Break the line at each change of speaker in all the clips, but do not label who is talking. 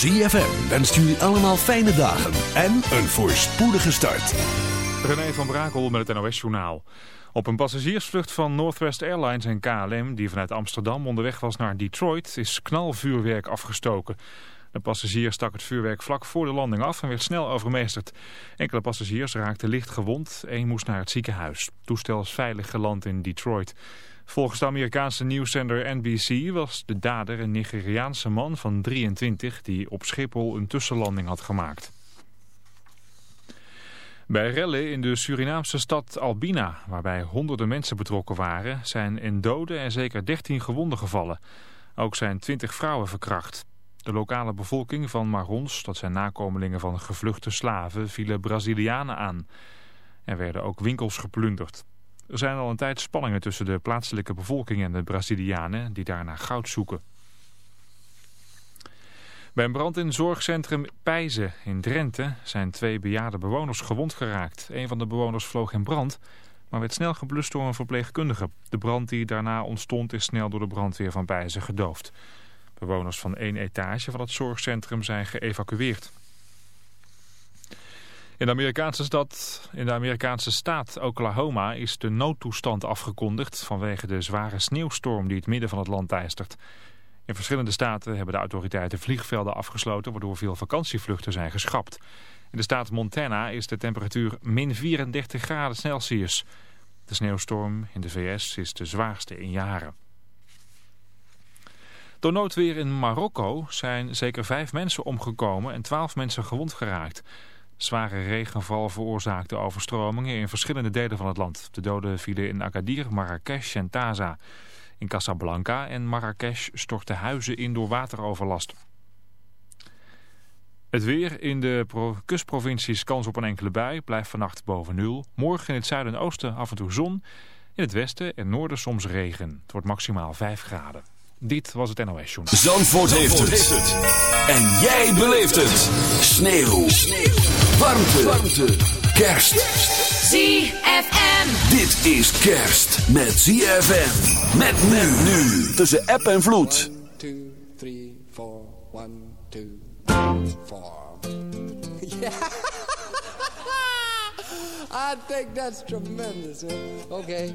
ZFM wenst jullie allemaal fijne dagen en een voorspoedige start.
René van Brakel met het NOS-journaal. Op een passagiersvlucht van Northwest Airlines en KLM... die vanuit Amsterdam onderweg was naar Detroit... is knalvuurwerk afgestoken. De passagier stak het vuurwerk vlak voor de landing af en werd snel overmeesterd. Enkele passagiers raakten licht gewond. één moest naar het ziekenhuis. toestel is veilig geland in Detroit. Volgens de Amerikaanse nieuwszender NBC was de dader een Nigeriaanse man van 23 die op Schiphol een tussenlanding had gemaakt. Bij rellen in de Surinaamse stad Albina, waarbij honderden mensen betrokken waren, zijn in doden en zeker 13 gewonden gevallen. Ook zijn 20 vrouwen verkracht. De lokale bevolking van Marons, dat zijn nakomelingen van gevluchte slaven, vielen Brazilianen aan. Er werden ook winkels geplunderd. Er zijn al een tijd spanningen tussen de plaatselijke bevolking en de Brazilianen die daarna goud zoeken. Bij een brand in zorgcentrum Pijzen in Drenthe zijn twee bejaarde bewoners gewond geraakt. Een van de bewoners vloog in brand, maar werd snel geblust door een verpleegkundige. De brand die daarna ontstond is snel door de brandweer van Pijzen gedoofd. Bewoners van één etage van het zorgcentrum zijn geëvacueerd. In de, Amerikaanse stad, in de Amerikaanse staat Oklahoma is de noodtoestand afgekondigd vanwege de zware sneeuwstorm die het midden van het land teistert. In verschillende staten hebben de autoriteiten vliegvelden afgesloten waardoor veel vakantievluchten zijn geschrapt. In de staat Montana is de temperatuur min 34 graden Celsius. De sneeuwstorm in de VS is de zwaarste in jaren. Door noodweer in Marokko zijn zeker vijf mensen omgekomen en twaalf mensen gewond geraakt. Zware regenval veroorzaakte overstromingen in verschillende delen van het land. De doden vielen in Agadir, Marrakesh en Taza. In Casablanca en Marrakesh storten huizen in door wateroverlast. Het weer in de kustprovincies kans op een enkele bui blijft vannacht boven nul. Morgen in het zuiden en oosten af en toe zon. In het westen en noorden soms regen. Het wordt maximaal 5 graden. Dit was het NOS Journal.
Zandvoort, heeft, het. heeft, het. En jij beleeft het. Sneeuw. Sneeuw. Warmte. Warmte. Kerst.
ZFM.
Dit is kerst met ZFM. Met men nu. Tussen app en vloed.
1, 2, 3, 4. 1, 2, 4. Ja. I think that's tremendous. Oké. Okay.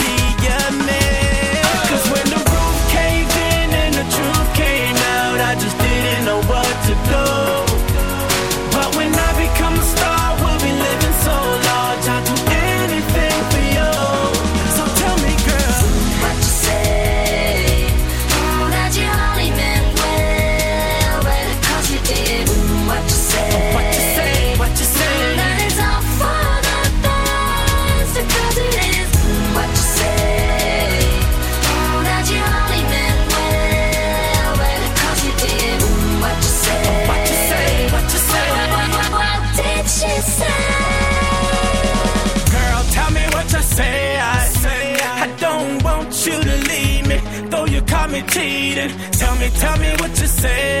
Tell me
what you say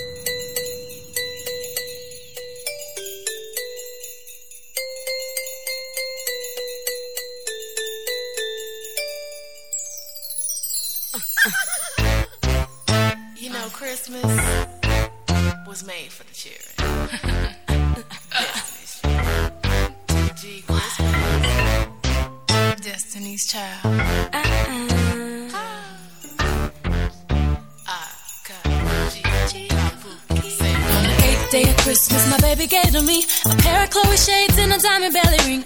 cheering. Destiny's Child. Destiny's Child.
Day of Christmas, my baby gave to me a pair of Chloe shades and a diamond belly ring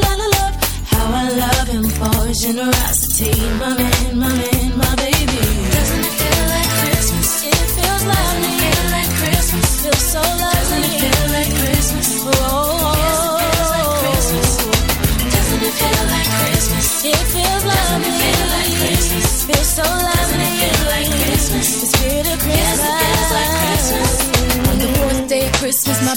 How I love him for his generosity. My man, my man, my baby. Doesn't it feel like Christmas? It feels lovely. Doesn't it Feel like Christmas. It Feels so lovely. Doesn't it feel like Christmas? Oh. It feel like Christmas. It feels lovely. It feel like Christmas. Feels so lovely.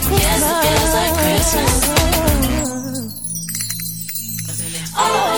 Christmas. Yes, it feels like Christmas.
Oh.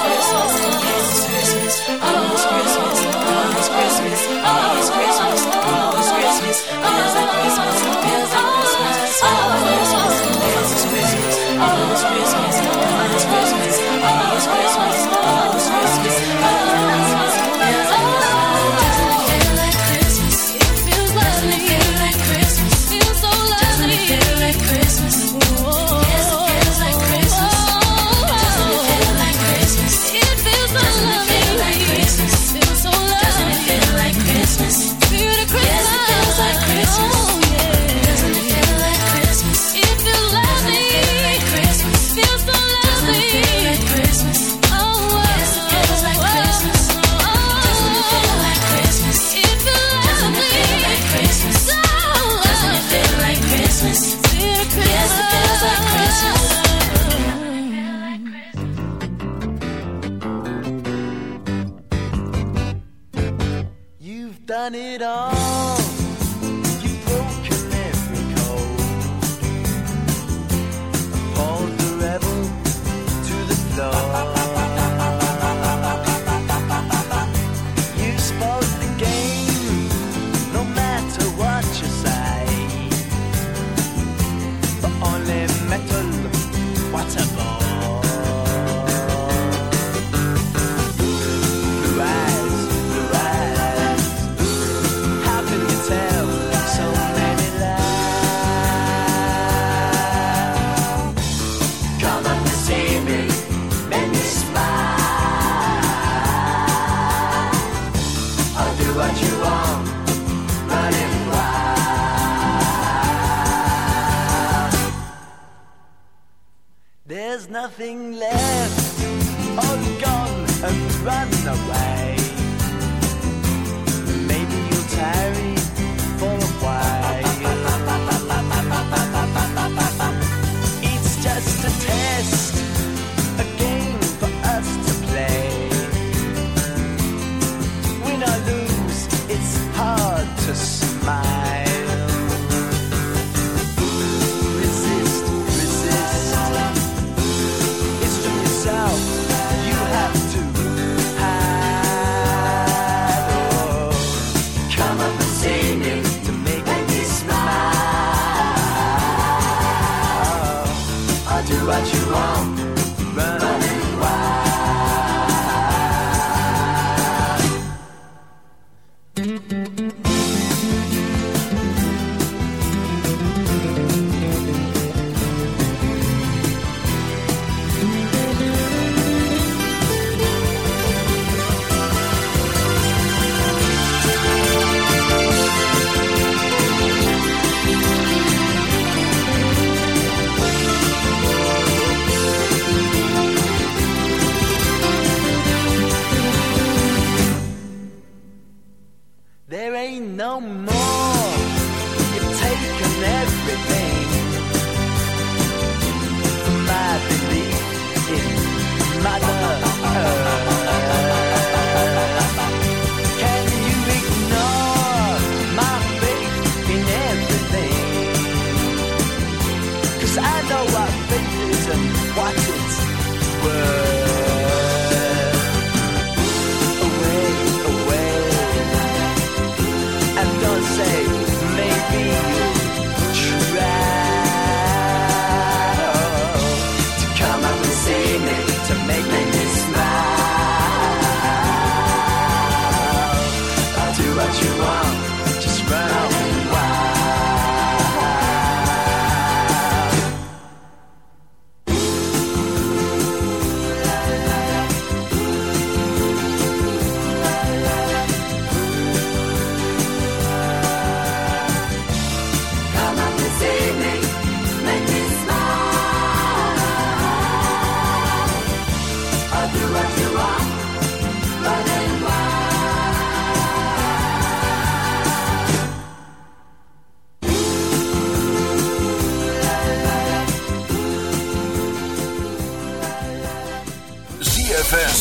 about you.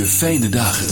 je fijne dagen.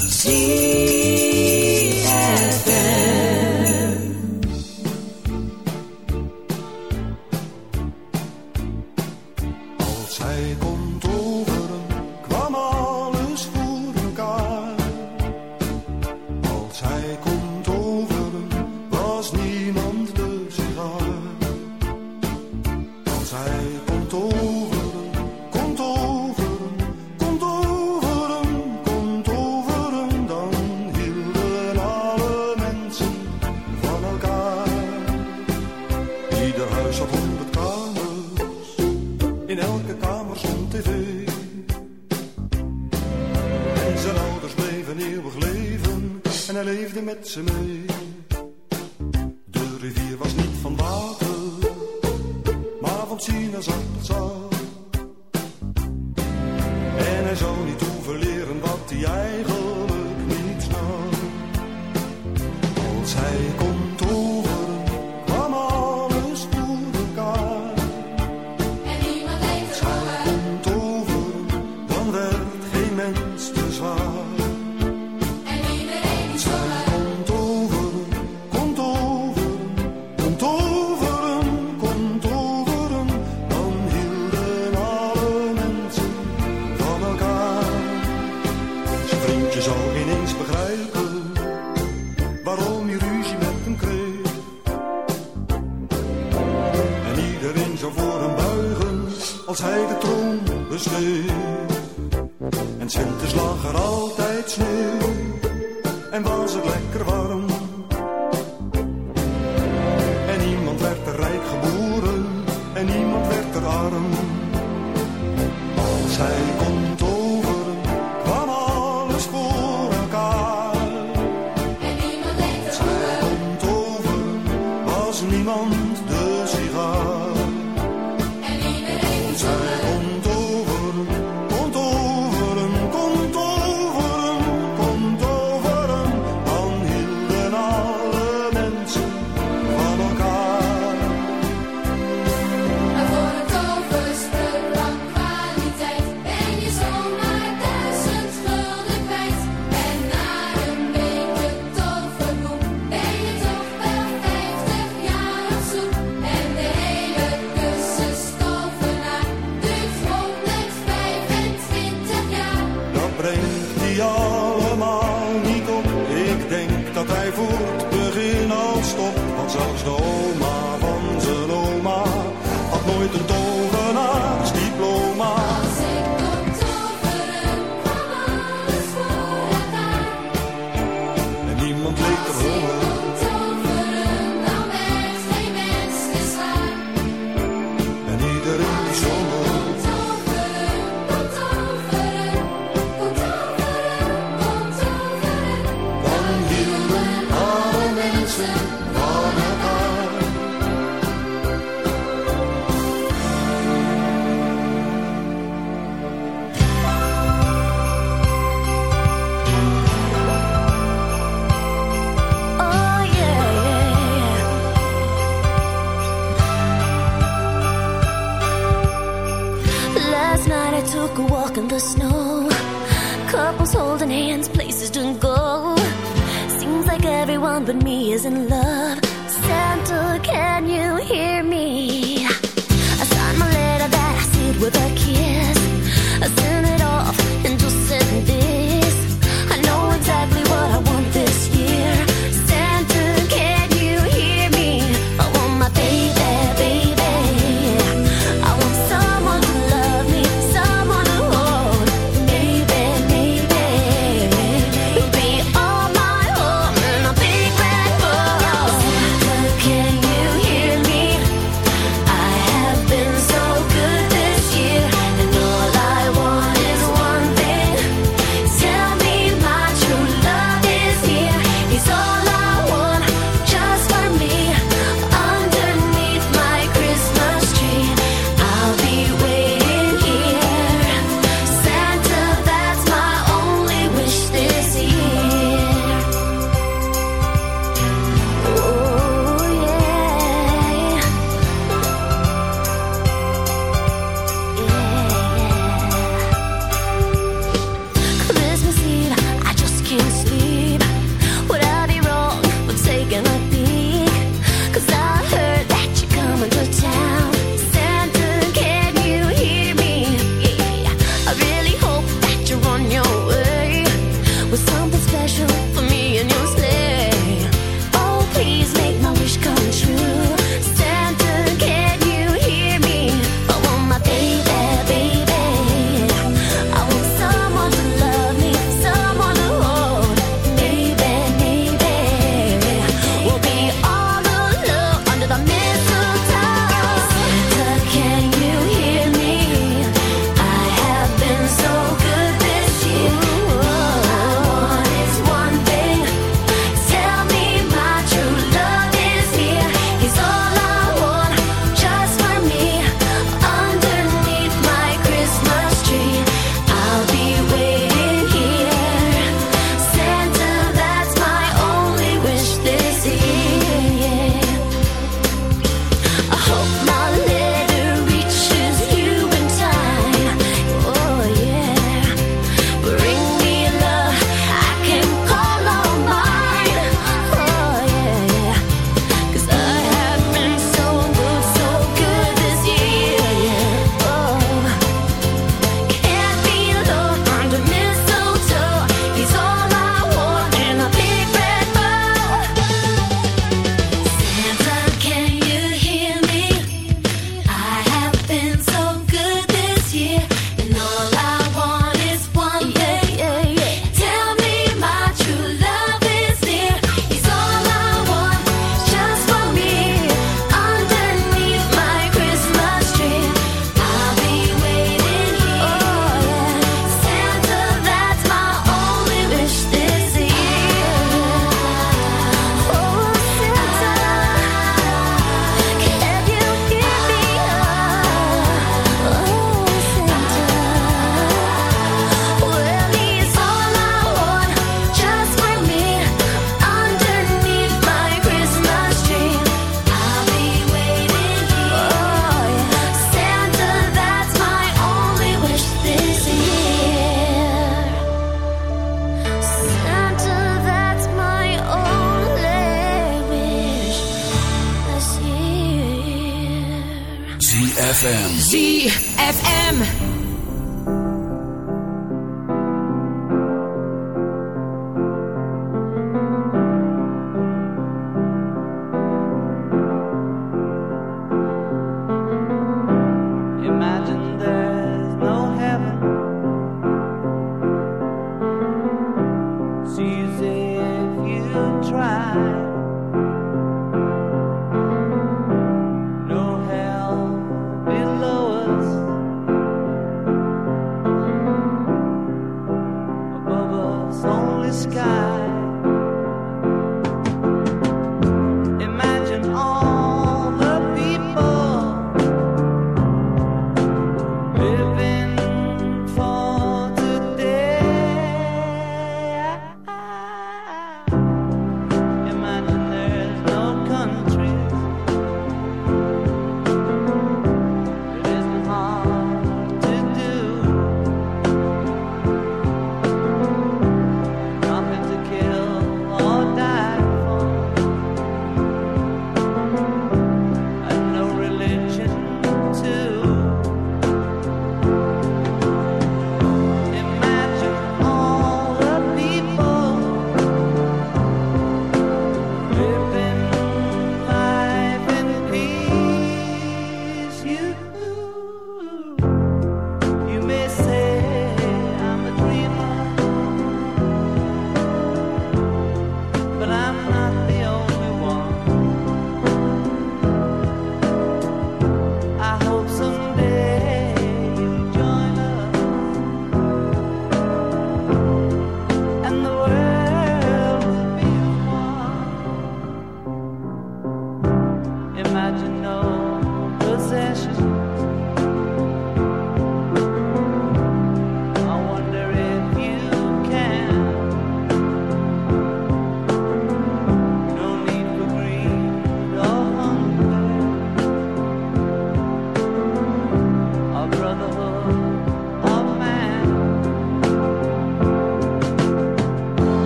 is in love.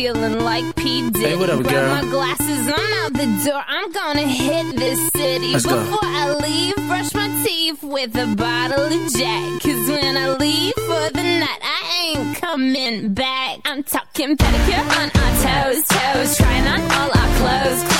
feeling like P. Diddy.
Hey, what up,
Grab my glasses, I'm out the door. I'm gonna hit this city.
Let's
Before go. I leave, brush my teeth with a bottle of Jack. Cause when I leave for the night, I ain't coming back. I'm talking pedicure on our toes, toes. Trying on all our clothes